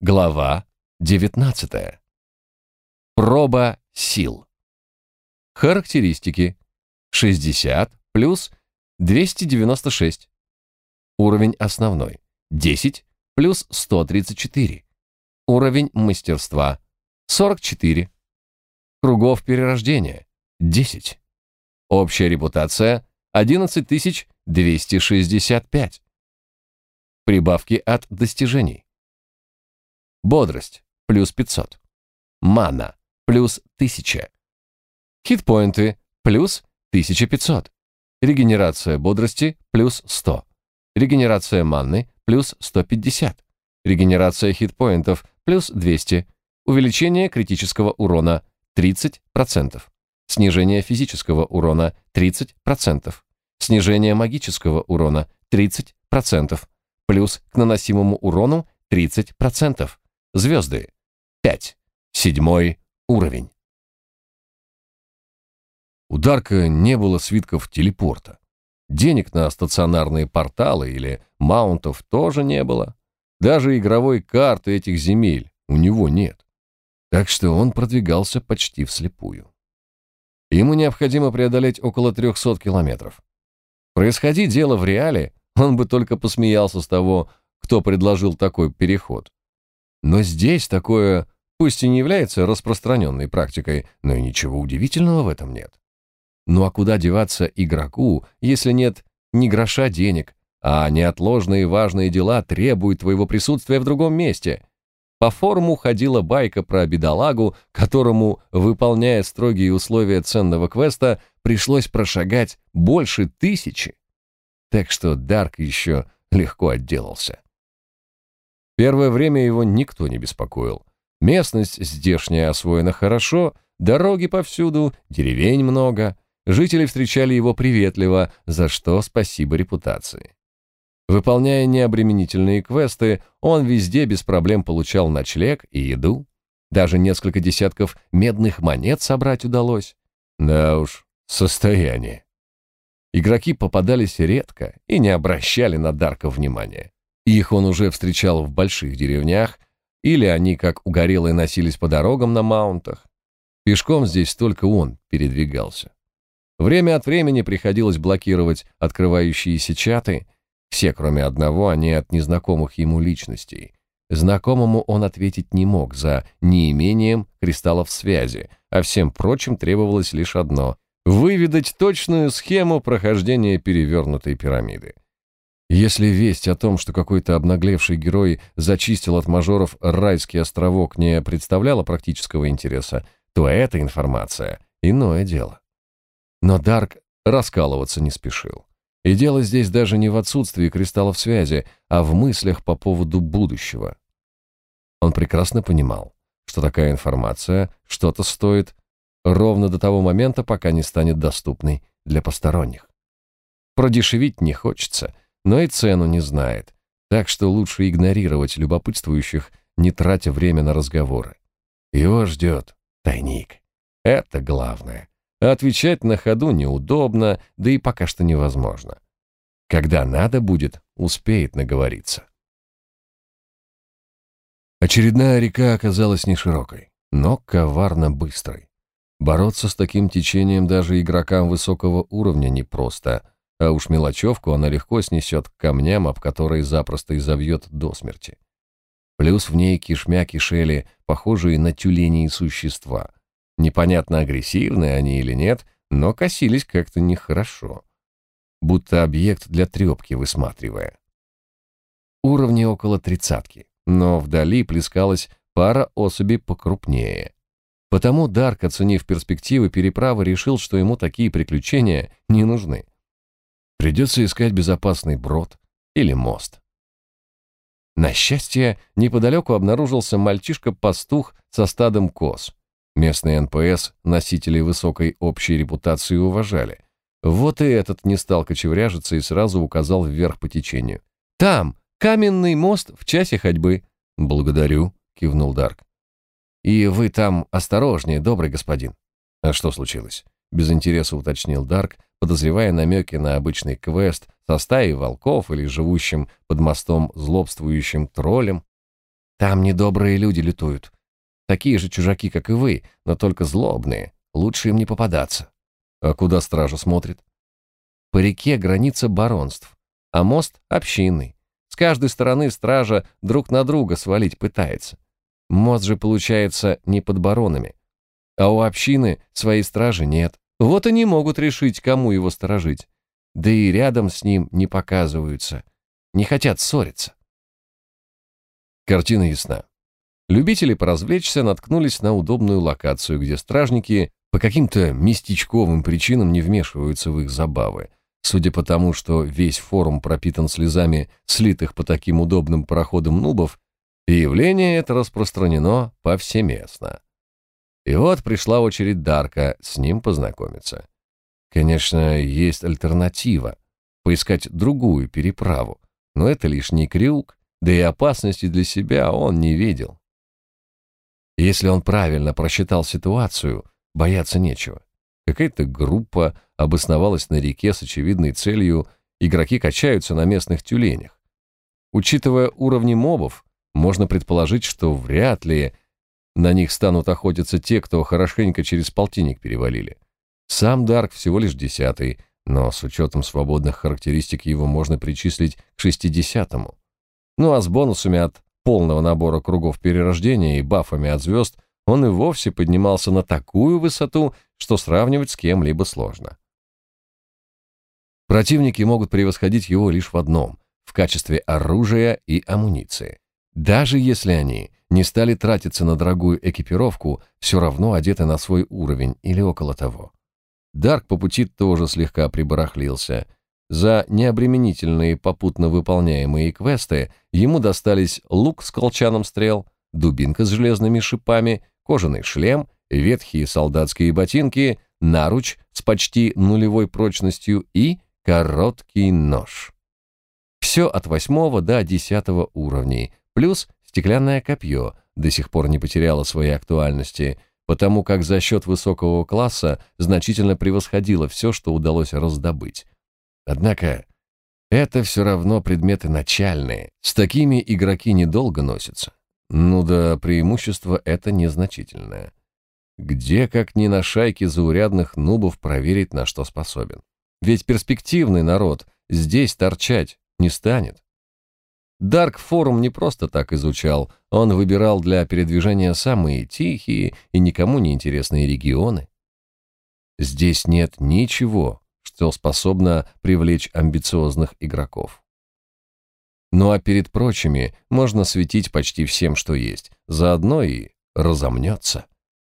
Глава 19. Проба сил. Характеристики. 60 плюс 296. Уровень основной. 10 плюс 134. Уровень мастерства. 44. Кругов перерождения. 10. Общая репутация. 11265. Прибавки от достижений. Бодрость – плюс 500. Мана – плюс 1000. Хитпоинты – плюс 1500. Регенерация бодрости – плюс 100. Регенерация маны – плюс 150. Регенерация хитпоинтов – плюс 200. Увеличение критического урона – 30%. Снижение физического урона – 30%. Снижение магического урона – 30%. Плюс к наносимому урону – 30%. Звезды. 5. Седьмой уровень. У Дарка не было свитков телепорта. Денег на стационарные порталы или маунтов тоже не было. Даже игровой карты этих земель у него нет. Так что он продвигался почти вслепую. Ему необходимо преодолеть около 300 километров. Происходи дело в реале, он бы только посмеялся с того, кто предложил такой переход. Но здесь такое, пусть и не является распространенной практикой, но и ничего удивительного в этом нет. Ну а куда деваться игроку, если нет ни гроша денег, а неотложные важные дела требуют твоего присутствия в другом месте? По форуму ходила байка про бедолагу, которому, выполняя строгие условия ценного квеста, пришлось прошагать больше тысячи. Так что Дарк еще легко отделался. Первое время его никто не беспокоил. Местность здешняя освоена хорошо, дороги повсюду, деревень много. Жители встречали его приветливо, за что спасибо репутации. Выполняя необременительные квесты, он везде без проблем получал ночлег и еду. Даже несколько десятков медных монет собрать удалось. Да уж, состояние. Игроки попадались редко и не обращали на Дарка внимания. Их он уже встречал в больших деревнях, или они, как угорелые, носились по дорогам на маунтах. Пешком здесь только он передвигался. Время от времени приходилось блокировать открывающиеся чаты, все, кроме одного, они от незнакомых ему личностей. Знакомому он ответить не мог за неимением кристаллов связи, а всем прочим требовалось лишь одно — выведать точную схему прохождения перевернутой пирамиды. Если весть о том, что какой-то обнаглевший герой зачистил от мажоров райский островок, не представляла практического интереса, то эта информация — иное дело. Но Дарк раскалываться не спешил. И дело здесь даже не в отсутствии кристаллов связи, а в мыслях по поводу будущего. Он прекрасно понимал, что такая информация что-то стоит ровно до того момента, пока не станет доступной для посторонних. Продешевить не хочется — но и цену не знает, так что лучше игнорировать любопытствующих, не тратя время на разговоры. Его ждет тайник. Это главное. отвечать на ходу неудобно, да и пока что невозможно. Когда надо будет, успеет наговориться. Очередная река оказалась не широкой, но коварно быстрой. Бороться с таким течением даже игрокам высокого уровня непросто — а уж мелочевку она легко снесет к камням, об которые запросто изовьет до смерти. Плюс в ней кишмя кишели, похожие на тюленей существа. Непонятно, агрессивные они или нет, но косились как-то нехорошо. Будто объект для трепки высматривая. Уровни около тридцатки, но вдали плескалась пара особей покрупнее. Потому Дарк, оценив перспективы переправы, решил, что ему такие приключения не нужны. Придется искать безопасный брод или мост. На счастье, неподалеку обнаружился мальчишка-пастух со стадом коз. Местные НПС носителей высокой общей репутации уважали. Вот и этот не стал кочевряжиться и сразу указал вверх по течению. «Там! Каменный мост в часе ходьбы!» «Благодарю», — кивнул Дарк. «И вы там осторожнее, добрый господин». «А что случилось?» — без интереса уточнил Дарк, подозревая намеки на обычный квест со стаей волков или живущим под мостом злобствующим троллем. Там недобрые люди лютуют. Такие же чужаки, как и вы, но только злобные. Лучше им не попадаться. А куда стража смотрит? По реке граница баронств, а мост общинный. С каждой стороны стража друг на друга свалить пытается. Мост же получается не под баронами. А у общины своей стражи нет. Вот они могут решить, кому его сторожить. Да и рядом с ним не показываются. Не хотят ссориться. Картина ясна. Любители поразвлечься наткнулись на удобную локацию, где стражники по каким-то местечковым причинам не вмешиваются в их забавы. Судя по тому, что весь форум пропитан слезами слитых по таким удобным проходам нубов, явление это распространено повсеместно. И вот пришла очередь Дарка с ним познакомиться. Конечно, есть альтернатива — поискать другую переправу, но это лишний крюк, да и опасности для себя он не видел. Если он правильно просчитал ситуацию, бояться нечего. Какая-то группа обосновалась на реке с очевидной целью, игроки качаются на местных тюленях. Учитывая уровни мобов, можно предположить, что вряд ли на них станут охотиться те, кто хорошенько через полтинник перевалили. Сам Дарк всего лишь десятый, но с учетом свободных характеристик его можно причислить к шестидесятому. Ну а с бонусами от полного набора кругов перерождения и бафами от звезд он и вовсе поднимался на такую высоту, что сравнивать с кем-либо сложно. Противники могут превосходить его лишь в одном — в качестве оружия и амуниции. Даже если они не стали тратиться на дорогую экипировку, все равно одеты на свой уровень или около того. Дарк по пути тоже слегка прибарахлился — за необременительные попутно выполняемые квесты ему достались лук с колчаном стрел, дубинка с железными шипами, кожаный шлем, ветхие солдатские ботинки, наруч с почти нулевой прочностью и короткий нож. Все от восьмого до десятого уровней, плюс стеклянное копье до сих пор не потеряло своей актуальности, потому как за счет высокого класса значительно превосходило все, что удалось раздобыть. Однако это все равно предметы начальные. С такими игроки недолго носятся. Ну да, преимущество это незначительное. Где, как ни на шайке заурядных нубов, проверить, на что способен? Ведь перспективный народ здесь торчать не станет. Дарк Форум не просто так изучал, он выбирал для передвижения самые тихие и никому не интересные регионы. Здесь нет ничего, что способно привлечь амбициозных игроков. Ну а перед прочими можно светить почти всем, что есть, заодно и разомнется.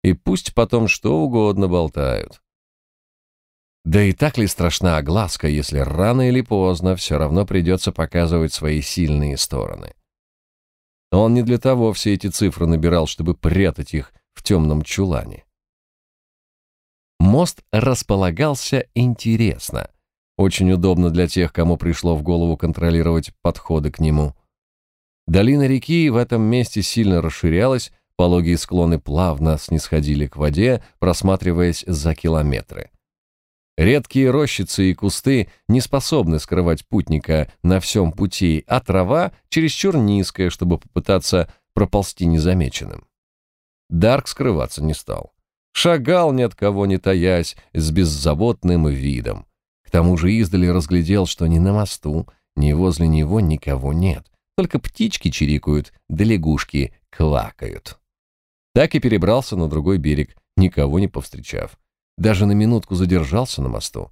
И пусть потом что угодно болтают. Да и так ли страшна огласка, если рано или поздно все равно придется показывать свои сильные стороны? Он не для того все эти цифры набирал, чтобы прятать их в темном чулане. Мост располагался интересно. Очень удобно для тех, кому пришло в голову контролировать подходы к нему. Долина реки в этом месте сильно расширялась, пологие склоны плавно снисходили к воде, просматриваясь за километры. Редкие рощицы и кусты не способны скрывать путника на всем пути, а трава чересчур низкая, чтобы попытаться проползти незамеченным. Дарк скрываться не стал шагал ни от кого не таясь, с беззаботным видом. К тому же издали разглядел, что ни на мосту, ни возле него никого нет, только птички чирикают, да лягушки квакают. Так и перебрался на другой берег, никого не повстречав. Даже на минутку задержался на мосту,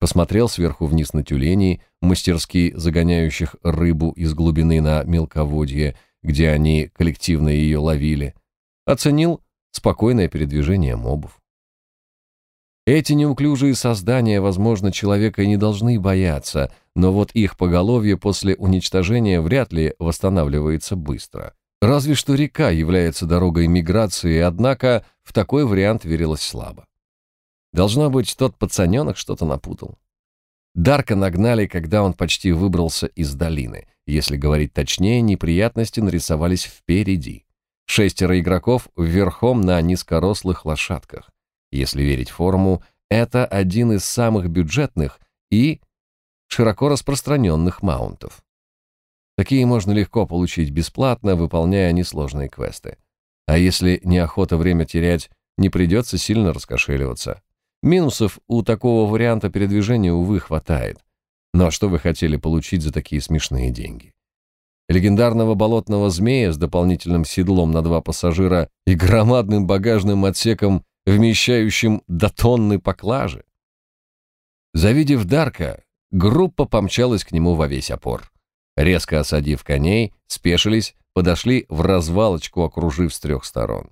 посмотрел сверху вниз на тюленей, мастерски загоняющих рыбу из глубины на мелководье, где они коллективно ее ловили, оценил спокойное передвижение мобов. Эти неуклюжие создания, возможно, человека и не должны бояться, но вот их поголовье после уничтожения вряд ли восстанавливается быстро. Разве что река является дорогой миграции, однако в такой вариант верилось слабо. Должно быть, тот пацаненок что-то напутал. Дарка нагнали, когда он почти выбрался из долины. Если говорить точнее, неприятности нарисовались впереди. Шестеро игроков верхом на низкорослых лошадках. Если верить форуму, это один из самых бюджетных и широко распространенных маунтов. Такие можно легко получить бесплатно, выполняя несложные квесты. А если неохота время терять, не придется сильно раскошеливаться. Минусов у такого варианта передвижения, увы, хватает. Но что вы хотели получить за такие смешные деньги? Легендарного болотного змея с дополнительным седлом на два пассажира и громадным багажным отсеком, вмещающим до тонны поклажи? Завидев Дарка, группа помчалась к нему во весь опор. Резко осадив коней, спешились, подошли в развалочку, окружив с трех сторон.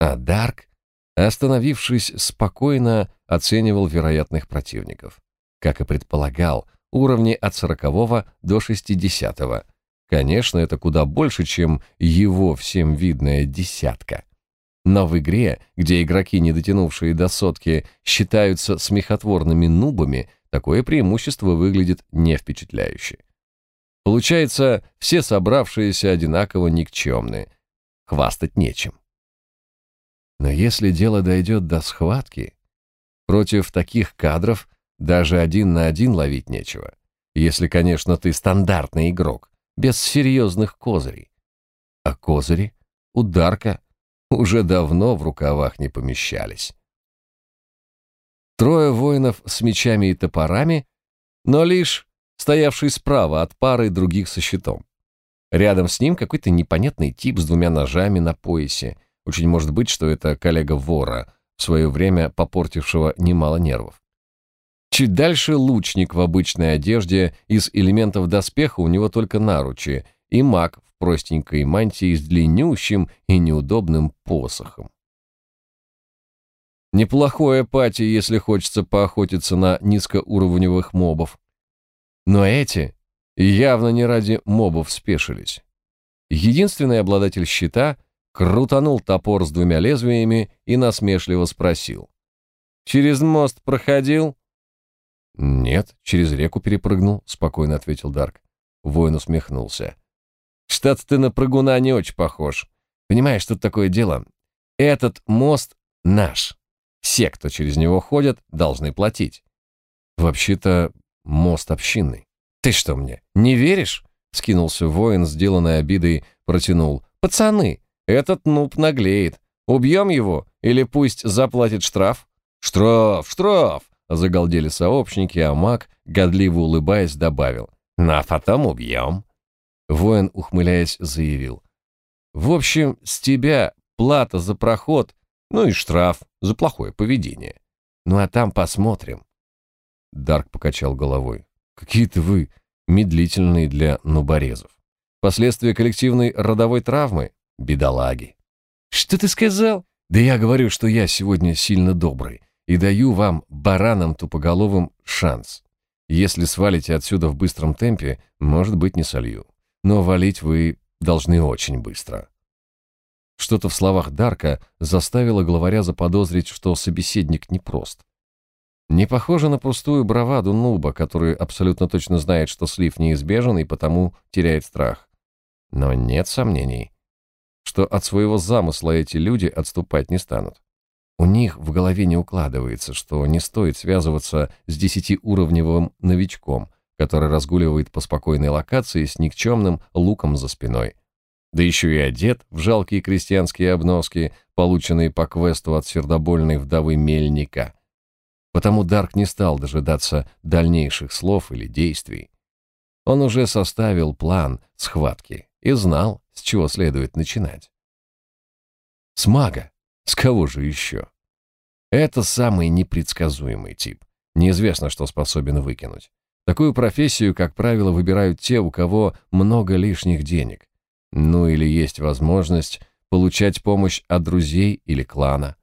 А Дарк, остановившись, спокойно оценивал вероятных противников. Как и предполагал, уровни от сорокового до шестидесятого. Конечно, это куда больше, чем его всем видная десятка. Но в игре, где игроки, не дотянувшие до сотки, считаются смехотворными нубами, такое преимущество выглядит не впечатляюще. Получается, все собравшиеся одинаково никчемны. Хвастать нечем. Но если дело дойдет до схватки, против таких кадров даже один на один ловить нечего. Если, конечно, ты стандартный игрок, без серьезных козырей. А козыри, ударка, уже давно в рукавах не помещались. Трое воинов с мечами и топорами, но лишь стоявший справа от пары других со щитом. Рядом с ним какой-то непонятный тип с двумя ножами на поясе. Очень может быть, что это коллега вора, в свое время попортившего немало нервов. Чуть дальше лучник в обычной одежде, из элементов доспеха у него только наручи, и маг в простенькой мантии с длиннющим и неудобным посохом. Неплохое пати, если хочется поохотиться на низкоуровневых мобов. Но эти явно не ради мобов спешились. Единственный обладатель щита крутанул топор с двумя лезвиями и насмешливо спросил. «Через мост проходил?» «Нет, через реку перепрыгнул», — спокойно ответил Дарк. Воин усмехнулся. «Что-то ты на прыгуна не очень похож. Понимаешь, тут такое дело. Этот мост наш. Все, кто через него ходят, должны платить. Вообще-то мост общинный. Ты что мне, не веришь? Скинулся воин, сделанной обидой, протянул. Пацаны, этот нуб наглеет. Убьем его или пусть заплатит штраф? Штраф, штраф! Загалдели сообщники, а маг, годливо улыбаясь, добавил. Ну а потом убьем. Воин, ухмыляясь, заявил. В общем, с тебя плата за проход, ну и штраф за плохое поведение. Ну а там посмотрим. Дарк покачал головой. Какие-то вы медлительные для нуборезов. Последствия коллективной родовой травмы? Бедолаги. Что ты сказал? Да я говорю, что я сегодня сильно добрый и даю вам, баранам тупоголовым, шанс. Если свалите отсюда в быстром темпе, может быть, не солью. Но валить вы должны очень быстро. Что-то в словах Дарка заставило главаря заподозрить, что собеседник непрост. Не похоже на пустую браваду нуба, который абсолютно точно знает, что слив неизбежен и потому теряет страх. Но нет сомнений, что от своего замысла эти люди отступать не станут. У них в голове не укладывается, что не стоит связываться с десятиуровневым новичком, который разгуливает по спокойной локации с никчемным луком за спиной. Да еще и одет в жалкие крестьянские обноски, полученные по квесту от сердобольной вдовы Мельника — Потому Дарк не стал дожидаться дальнейших слов или действий. Он уже составил план схватки и знал, с чего следует начинать. С мага. С кого же еще? Это самый непредсказуемый тип. Неизвестно, что способен выкинуть. Такую профессию, как правило, выбирают те, у кого много лишних денег. Ну или есть возможность получать помощь от друзей или клана.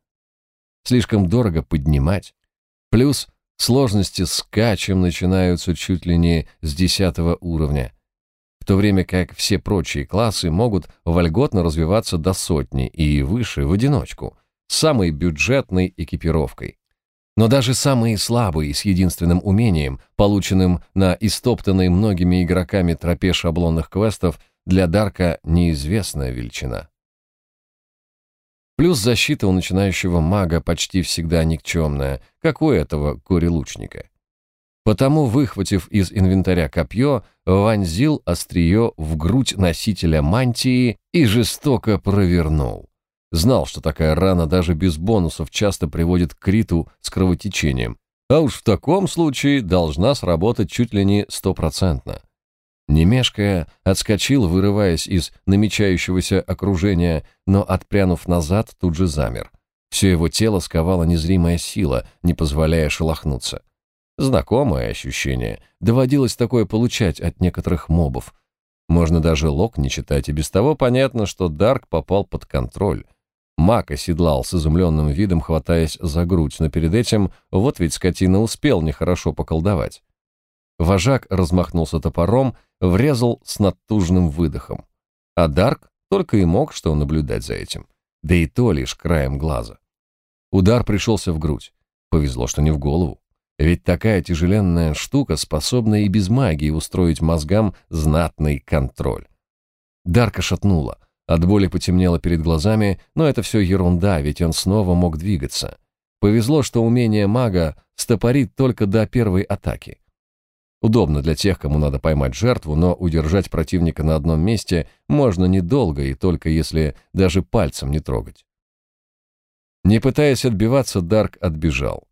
Слишком дорого поднимать, Плюс сложности с качем начинаются чуть ли не с десятого уровня, то время как все прочие классы могут вольготно развиваться до сотни и выше в одиночку, с самой бюджетной экипировкой. Но даже самые слабые с единственным умением, полученным на истоптанной многими игроками тропе шаблонных квестов, для Дарка неизвестная величина. Плюс защита у начинающего мага почти всегда никчемная, как у этого горе-лучника. Потому, выхватив из инвентаря копье, вонзил острие в грудь носителя мантии и жестоко провернул. Знал, что такая рана даже без бонусов часто приводит к криту с кровотечением, а уж в таком случае должна сработать чуть ли не стопроцентно. Немешкая отскочил, вырываясь из намечающегося окружения, но, отпрянув назад, тут же замер. Все его тело сковала незримая сила, не позволяя шелохнуться. Знакомое ощущение. Доводилось такое получать от некоторых мобов. Можно даже лог не читать, и без того понятно, что Дарк попал под контроль. Мак оседлал с изумленным видом, хватаясь за грудь, но перед этим вот ведь скотина успел нехорошо поколдовать. Вожак размахнулся топором, врезал с натужным выдохом. А Дарк только и мог что наблюдать за этим. Да и то лишь краем глаза. Удар пришелся в грудь. Повезло, что не в голову. Ведь такая тяжеленная штука способна и без магии устроить мозгам знатный контроль. Дарка шатнула. От боли потемнело перед глазами, но это все ерунда, ведь он снова мог двигаться. Повезло, что умение мага стопорит только до первой атаки. Удобно для тех, кому надо поймать жертву, но удержать противника на одном месте можно недолго и только если даже пальцем не трогать. Не пытаясь отбиваться, Дарк отбежал.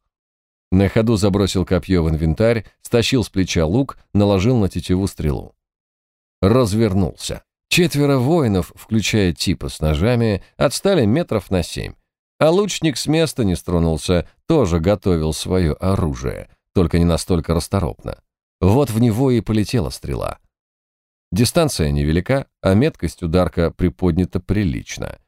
На ходу забросил копье в инвентарь, стащил с плеча лук, наложил на тетиву стрелу. Развернулся. Четверо воинов, включая типа с ножами, отстали метров на семь. А лучник с места не стронулся, тоже готовил свое оружие, только не настолько расторопно. Вот в него и полетела стрела. Дистанция невелика, а меткость ударка приподнята прилично.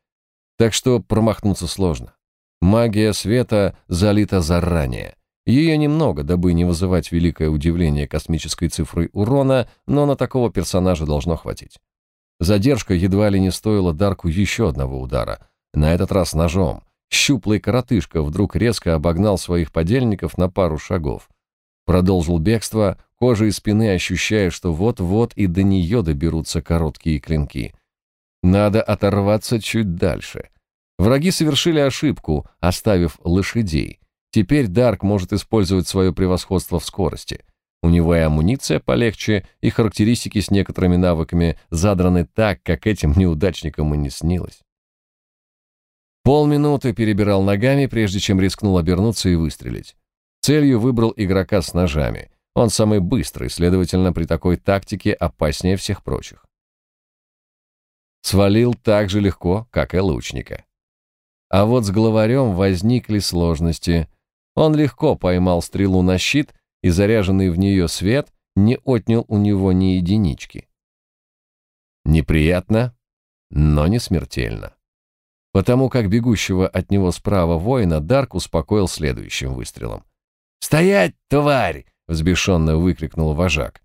Так что промахнуться сложно. Магия света залита заранее. Ее немного, дабы не вызывать великое удивление космической цифрой урона, но на такого персонажа должно хватить. Задержка едва ли не стоила Дарку еще одного удара, на этот раз ножом. Щуплый коротышка вдруг резко обогнал своих подельников на пару шагов. Продолжил бегство, кожей спины ощущая, что вот-вот и до нее доберутся короткие клинки. Надо оторваться чуть дальше. Враги совершили ошибку, оставив лошадей. Теперь Дарк может использовать свое превосходство в скорости. У него и амуниция полегче, и характеристики с некоторыми навыками задраны так, как этим неудачникам и не снилось. Полминуты перебирал ногами, прежде чем рискнул обернуться и выстрелить. Целью выбрал игрока с ножами. Он самый быстрый, следовательно, при такой тактике опаснее всех прочих. Свалил так же легко, как и лучника. А вот с главарем возникли сложности. Он легко поймал стрелу на щит, и заряженный в нее свет не отнял у него ни единички. Неприятно, но не смертельно. Потому как бегущего от него справа воина Дарк успокоил следующим выстрелом. «Стоять, тварь!» взбешенно выкрикнул вожак.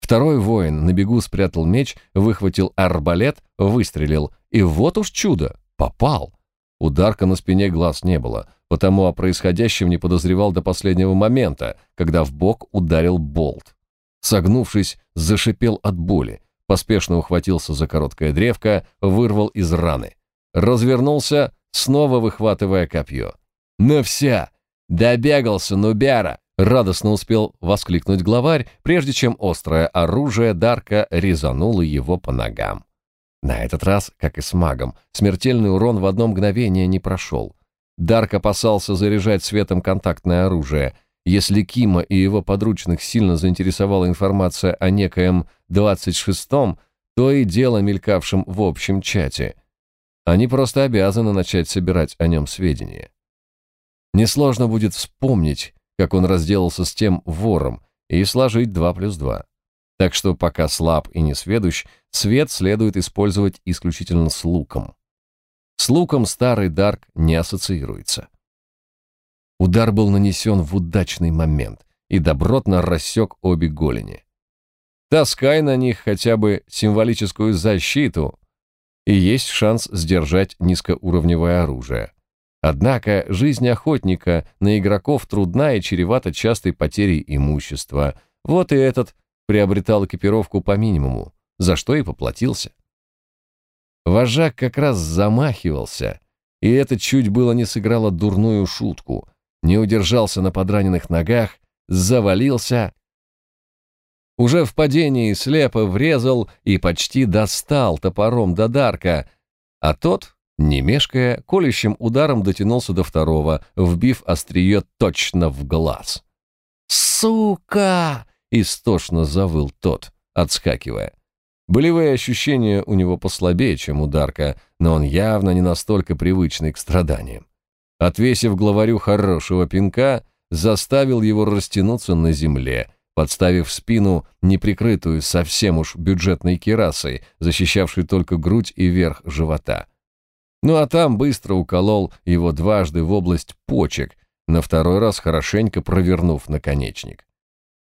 Второй воин на бегу спрятал меч, выхватил арбалет, выстрелил, и вот уж чудо, попал. Ударка на спине глаз не было, потому о происходящем не подозревал до последнего момента, когда в бок ударил болт. Согнувшись, зашипел от боли, поспешно ухватился за короткое древко, вырвал из раны. Развернулся, снова выхватывая копье. «Ну вся! Добегался, нубяра! Радостно успел воскликнуть главарь, прежде чем острое оружие Дарка резануло его по ногам. На этот раз, как и с магом, смертельный урон в одно мгновение не прошел. Дарк опасался заряжать светом контактное оружие. Если Кима и его подручных сильно заинтересовала информация о некоем 26-м, то и дело мелькавшем в общем чате. Они просто обязаны начать собирать о нем сведения. Несложно будет вспомнить, как он разделался с тем вором, и сложить 2 плюс 2. Так что пока слаб и несведущ, свет следует использовать исключительно с луком. С луком старый Дарк не ассоциируется. Удар был нанесен в удачный момент и добротно рассек обе голени. Таскай на них хотя бы символическую защиту, и есть шанс сдержать низкоуровневое оружие. Однако жизнь охотника на игроков трудна и чревата частой потерей имущества. Вот и этот приобретал экипировку по минимуму, за что и поплатился. Вожак как раз замахивался, и это чуть было не сыграло дурную шутку. Не удержался на подраненных ногах, завалился Уже в падении слепо врезал и почти достал топором до Дарка, а тот, не мешкая, колющим ударом дотянулся до второго, вбив острие точно в глаз. «Сука!» — истошно завыл тот, отскакивая. Болевые ощущения у него послабее, чем у Дарка, но он явно не настолько привычный к страданиям. Отвесив главарю хорошего пинка, заставил его растянуться на земле, подставив спину, неприкрытую совсем уж бюджетной керасой, защищавшей только грудь и верх живота. Ну а там быстро уколол его дважды в область почек, на второй раз хорошенько провернув наконечник.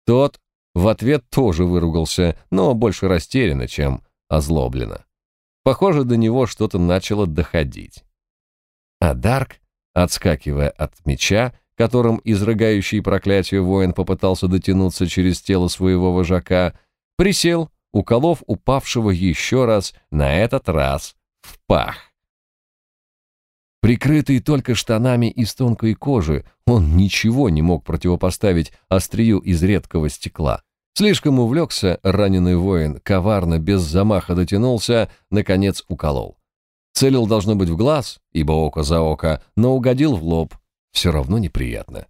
Тот в ответ тоже выругался, но больше растерянно, чем озлобленно. Похоже, до него что-то начало доходить. А Дарк, отскакивая от меча, которым изрыгающий проклятие воин попытался дотянуться через тело своего вожака, присел, уколов упавшего еще раз, на этот раз в пах. Прикрытый только штанами из тонкой кожи, он ничего не мог противопоставить острию из редкого стекла. Слишком увлекся раненый воин, коварно, без замаха дотянулся, наконец уколол. Целил должно быть в глаз, ибо око за око, но угодил в лоб. Все равно неприятно.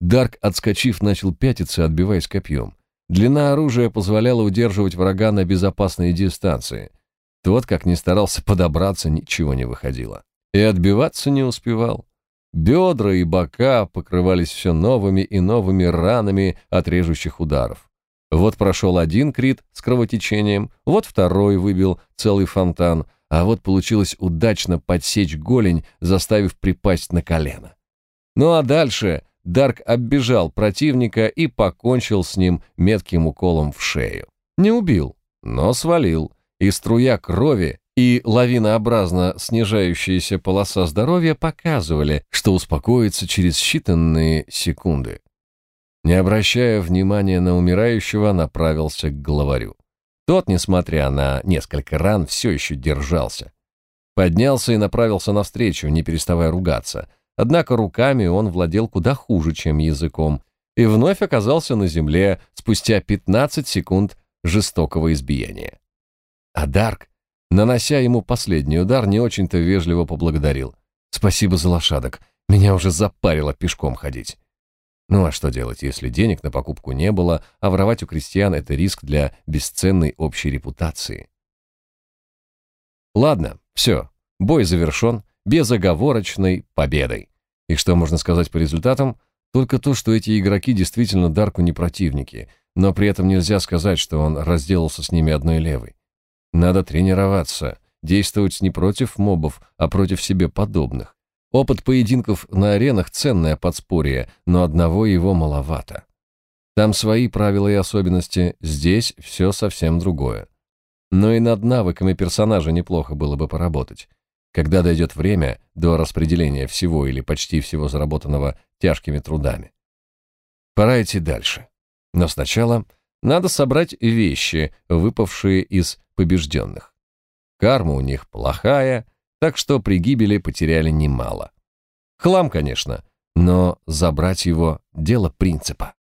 Дарк, отскочив, начал пятиться, отбиваясь копьем. Длина оружия позволяла удерживать врага на безопасной дистанции. Тот, как ни старался подобраться, ничего не выходило и отбиваться не успевал. Бедра и бока покрывались все новыми и новыми ранами от режущих ударов. Вот прошел один крит с кровотечением, вот второй выбил целый фонтан, а вот получилось удачно подсечь голень, заставив припасть на колено. Ну а дальше Дарк оббежал противника и покончил с ним метким уколом в шею. Не убил, но свалил, и струя крови и лавинообразно снижающаяся полоса здоровья показывали, что успокоится через считанные секунды. Не обращая внимания на умирающего, направился к главарю. Тот, несмотря на несколько ран, все еще держался. Поднялся и направился навстречу, не переставая ругаться. Однако руками он владел куда хуже, чем языком, и вновь оказался на земле спустя 15 секунд жестокого избиения. А Дарк нанося ему последний удар, не очень-то вежливо поблагодарил. «Спасибо за лошадок. Меня уже запарило пешком ходить». Ну а что делать, если денег на покупку не было, а воровать у крестьян — это риск для бесценной общей репутации? Ладно, все, бой завершен безоговорочной победой. И что можно сказать по результатам? Только то, что эти игроки действительно Дарку не противники, но при этом нельзя сказать, что он разделался с ними одной левой. Надо тренироваться, действовать не против мобов, а против себе подобных. Опыт поединков на аренах – ценное подспорье, но одного его маловато. Там свои правила и особенности, здесь все совсем другое. Но и над навыками персонажа неплохо было бы поработать. Когда дойдет время до распределения всего или почти всего заработанного тяжкими трудами. Пора идти дальше. Но сначала надо собрать вещи, выпавшие из побежденных. Карма у них плохая, так что при гибели потеряли немало. Хлам, конечно, но забрать его — дело принципа.